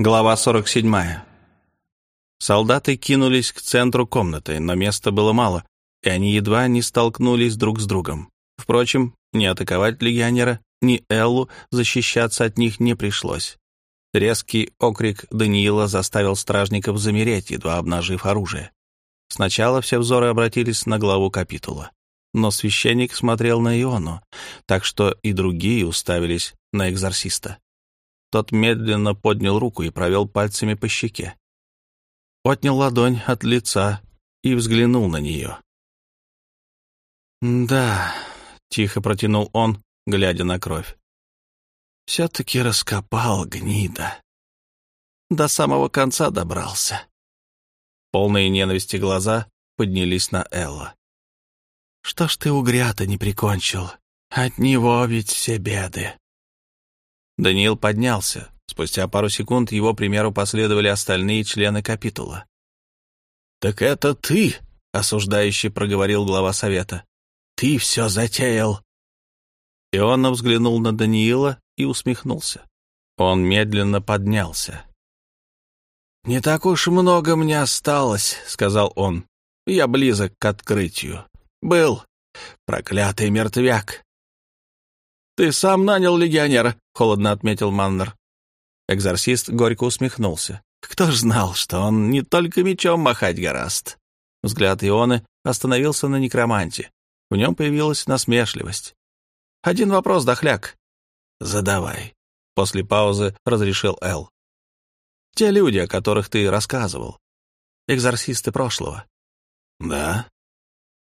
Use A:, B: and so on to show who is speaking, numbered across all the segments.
A: Глава 47. Солдаты кинулись к центру комнаты, но места было мало, и они едва не столкнулись друг с другом. Впрочем, ни атаковать легионера, ни Эллу защищаться от них не пришлось. Резкий окрик Даниила заставил стражников замереть, едва обнажив оружие. Сначала все взоры обратились на главу капитула, но священник смотрел на Иону, так что и другие уставились на экзорциста. Тот медленно поднял руку и провел пальцами по щеке. Отнял ладонь от лица и взглянул на нее. «Да», — тихо протянул он, глядя на кровь. «Все-таки раскопал гнида. До самого конца добрался». Полные ненависти глаза поднялись на Элла. «Что ж ты угря-то не прикончил? От него ведь все беды». Даниил поднялся. Спустя пару секунд его примеру последовали остальные члены капитула. «Так это ты!» — осуждающий проговорил глава совета. «Ты все затеял!» Иоанна взглянул на Даниила и усмехнулся. Он медленно поднялся. «Не так уж много мне осталось», — сказал он. «Я близок к открытию. Был проклятый мертвяк. «Ты сам нанял легионера», — холодно отметил Маннер. Экзорцист горько усмехнулся. «Кто ж знал, что он не только мечом махать гораст?» Взгляд Ионы остановился на некроманте. В нем появилась насмешливость. «Один вопрос, дохляк». «Задавай», — после паузы разрешил Эл. «Те люди, о которых ты рассказывал, экзорцисты прошлого». «Да».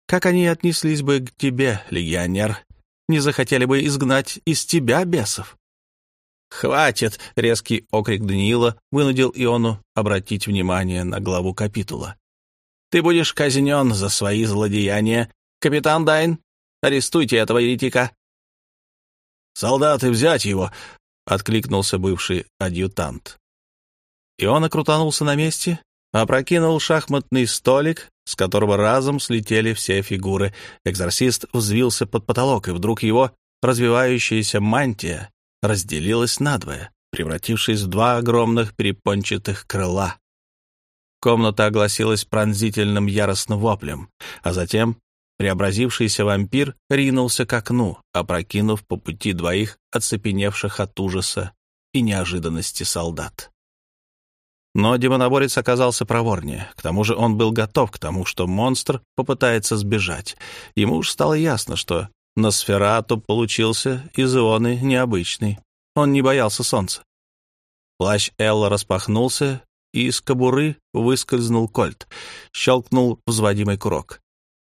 A: «Как они отнеслись бы к тебе, легионер, не захотели бы изгнать из тебя бесов. «Хватит!» — резкий окрик Даниила вынудил Иону обратить внимание на главу капитула. «Ты будешь казнен за свои злодеяния. Капитан Дайн, арестуйте этого еретика!» «Солдаты, взять его!» — откликнулся бывший адъютант. Иона крутанулся на месте, опрокинул шахматный столик, с которого разом слетели все фигуры. Экзорцист взвился под потолок, и вдруг его развивающаяся мантия разделилась надвое, превратившись в два огромных перепончатых крыла. Комната огласилась пронзительным яростным воплем, а затем преобразившийся вампир ринулся к окну, опрокинув по пути двоих оцепеневших от ужаса и неожиданности солдат. Но демоноборец оказался проворнее. К тому же он был готов к тому, что монстр попытается сбежать. Ему уж стало ясно, что Носферату получился из ионы необычный. Он не боялся солнца. Плащ Элла распахнулся, и из кобуры выскользнул кольт. Щелкнул взводимый курок.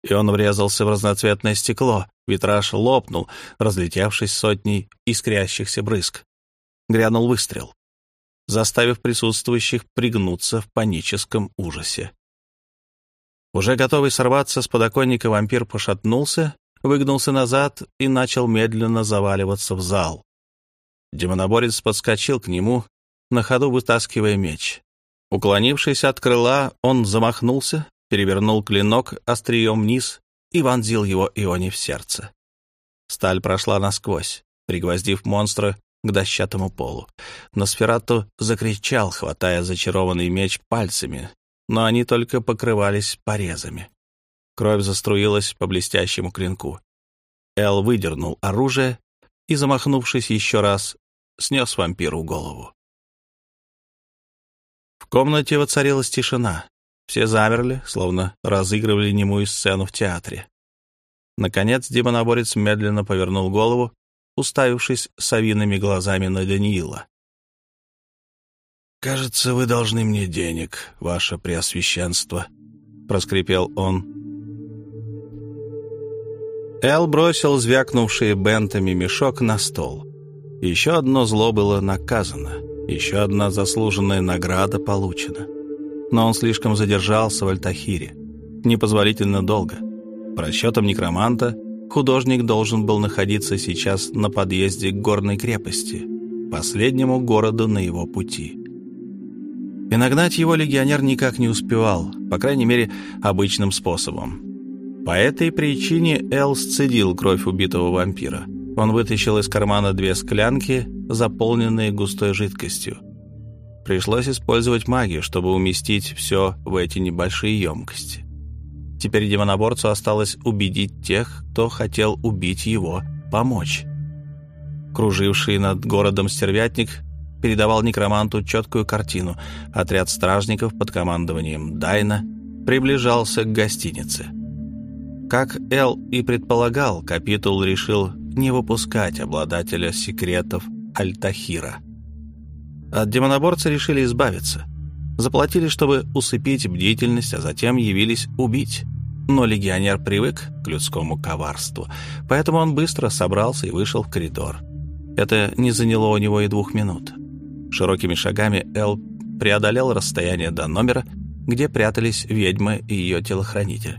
A: И он врезался в разноцветное стекло. Витраж лопнул, разлетевшись сотней искрящихся брызг. Грянул выстрел заставив присутствующих пригнуться в паническом ужасе. Уже готовый сорваться с подоконника вампир пошатнулся, выгнулся назад и начал медленно заваливаться в зал. Демоноборец подскочил к нему, на ходу вытаскивая меч. Уклонившись от крыла, он замахнулся, перевернул клинок острием вниз и вонзил его Ионе в сердце. Сталь прошла насквозь, пригвоздив монстра к дощатому полу. Носферату закричал, хватая зачарованный меч пальцами, но они только покрывались порезами. Кровь заструилась по блестящему клинку. Эл выдернул оружие и, замахнувшись еще раз, снес вампиру голову. В комнате воцарилась тишина. Все замерли, словно разыгрывали немую сцену в театре. Наконец демоноборец медленно повернул голову уставившись совиными глазами на Даниила. «Кажется, вы должны мне денег, ваше преосвященство», — проскрипел он. Эл бросил звякнувший бентами мешок на стол. Еще одно зло было наказано, еще одна заслуженная награда получена. Но он слишком задержался в Альтахире. Непозволительно долго. По расчетам некроманта, Художник должен был находиться сейчас на подъезде к горной крепости, последнему городу на его пути. И нагнать его легионер никак не успевал, по крайней мере, обычным способом. По этой причине Эл сцедил кровь убитого вампира. Он вытащил из кармана две склянки, заполненные густой жидкостью. Пришлось использовать магию, чтобы уместить все в эти небольшие емкости. Теперь демоноборцу осталось убедить тех, кто хотел убить его, помочь. Круживший над городом стервятник передавал некроманту четкую картину. Отряд стражников под командованием Дайна приближался к гостинице. Как Эл и предполагал, капитул решил не выпускать обладателя секретов Альтахира. От демоноборца решили избавиться. Заплатили, чтобы усыпить бдительность, а затем явились убить. Но легионер привык к людскому коварству, поэтому он быстро собрался и вышел в коридор. Это не заняло у него и двух минут. Широкими шагами Эл преодолел расстояние до номера, где прятались ведьма и ее телохранитель.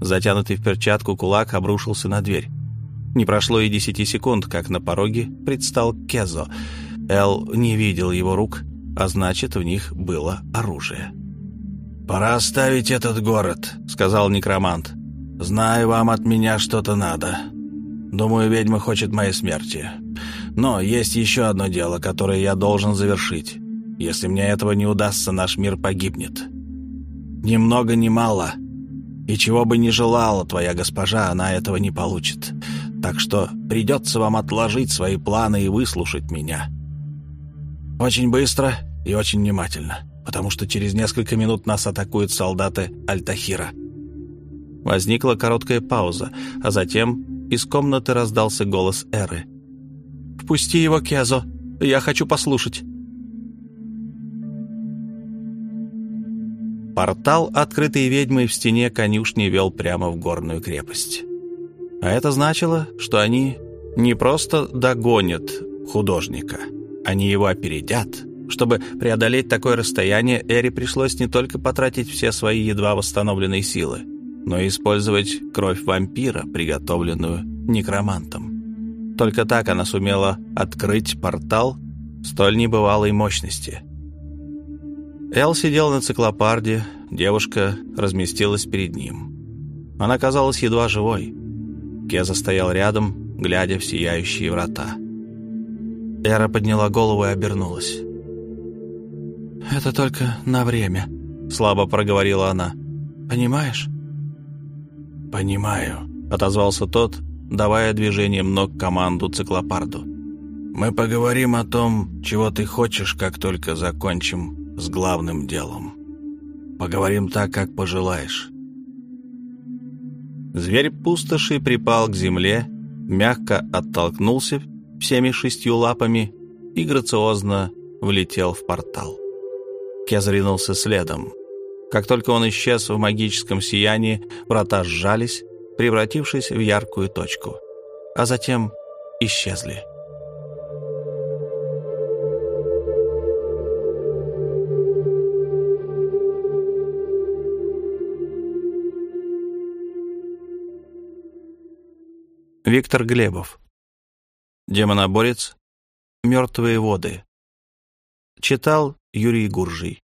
A: Затянутый в перчатку кулак обрушился на дверь. Не прошло и десяти секунд, как на пороге предстал Кезо. Эл не видел его рук, а значит, в них было оружие.
B: «Пора оставить этот город», — сказал некромант. «Знаю, вам от меня что-то надо. Думаю, ведьма хочет моей смерти. Но есть еще одно дело, которое я должен завершить. Если мне этого не удастся, наш мир погибнет. Ни много ни мало. И чего бы ни желала твоя госпожа, она этого не получит. Так что придется вам отложить свои планы и выслушать меня. Очень быстро и очень внимательно, потому что через несколько минут нас атакуют солдаты Альтахира.
A: Возникла короткая пауза, а затем из комнаты раздался голос Эры. «Впусти его, Кезо, я хочу послушать». Портал, открытый ведьмой в стене конюшни, вел прямо в горную крепость. А это значило, что они не просто догонят художника, они его опередят. Чтобы преодолеть такое расстояние, Эри пришлось не только потратить все свои едва восстановленные силы, но и использовать кровь вампира, приготовленную некромантом. Только так она сумела открыть портал столь небывалой мощности. Эл сидел на циклопарде, девушка разместилась перед ним. Она казалась едва живой. Кеза стоял рядом, глядя в сияющие врата. Эра подняла голову и обернулась. «Это только на время», — слабо проговорила она. «Понимаешь?»
B: «Понимаю», —
A: отозвался тот, давая движением ног команду циклопарду.
B: «Мы поговорим о том, чего ты хочешь, как только закончим с главным делом. Поговорим так, как пожелаешь».
A: Зверь пустоши припал к земле, мягко оттолкнулся всеми шестью лапами и грациозно влетел в портал. Кез ринулся следом. Как только он исчез в магическом сиянии, врата сжались, превратившись в яркую точку, а затем исчезли. Виктор Глебов. Демоноборец. Мертвые воды. Читал Юрий Гуржий.